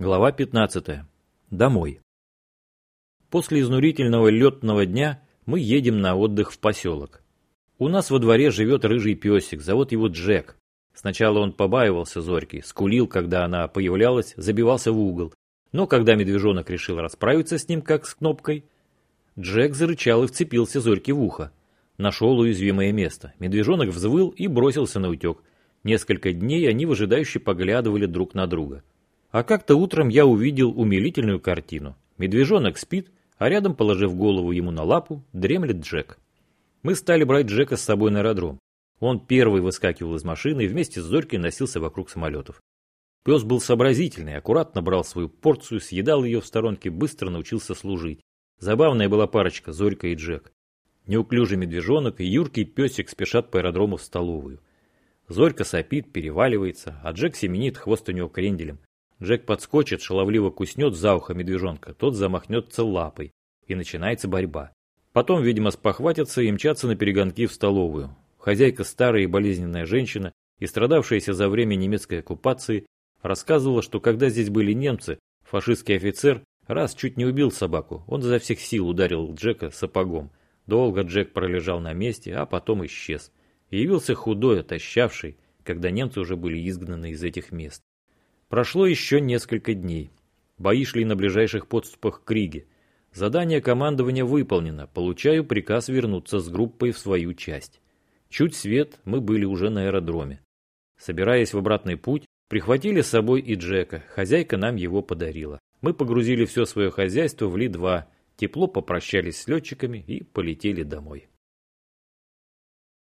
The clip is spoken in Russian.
Глава 15. Домой. После изнурительного летного дня мы едем на отдых в поселок. У нас во дворе живет рыжий песик, зовут его Джек. Сначала он побаивался Зорьки, скулил, когда она появлялась, забивался в угол. Но когда медвежонок решил расправиться с ним, как с кнопкой, Джек зарычал и вцепился Зорьке в ухо. Нашел уязвимое место. Медвежонок взвыл и бросился на утек. Несколько дней они выжидающе поглядывали друг на друга. А как-то утром я увидел умилительную картину. Медвежонок спит, а рядом, положив голову ему на лапу, дремлет Джек. Мы стали брать Джека с собой на аэродром. Он первый выскакивал из машины и вместе с Зорькой носился вокруг самолетов. Пес был сообразительный, аккуратно брал свою порцию, съедал ее в сторонке, быстро научился служить. Забавная была парочка Зорька и Джек. Неуклюжий медвежонок и юркий песик спешат по аэродрому в столовую. Зорька сопит, переваливается, а Джек семенит, хвост у него кренделем. Джек подскочит, шаловливо куснет за ухо медвежонка, тот замахнется лапой, и начинается борьба. Потом, видимо, спохватятся и мчатся на перегонки в столовую. Хозяйка, старая и болезненная женщина, и страдавшаяся за время немецкой оккупации, рассказывала, что когда здесь были немцы, фашистский офицер раз чуть не убил собаку. Он изо всех сил ударил Джека сапогом. Долго Джек пролежал на месте, а потом исчез. И явился худой, отощавший, когда немцы уже были изгнаны из этих мест. Прошло еще несколько дней. Бои шли на ближайших подступах к Риге. Задание командования выполнено. Получаю приказ вернуться с группой в свою часть. Чуть свет, мы были уже на аэродроме. Собираясь в обратный путь, прихватили с собой и Джека. Хозяйка нам его подарила. Мы погрузили все свое хозяйство в Ли-2, тепло попрощались с летчиками и полетели домой.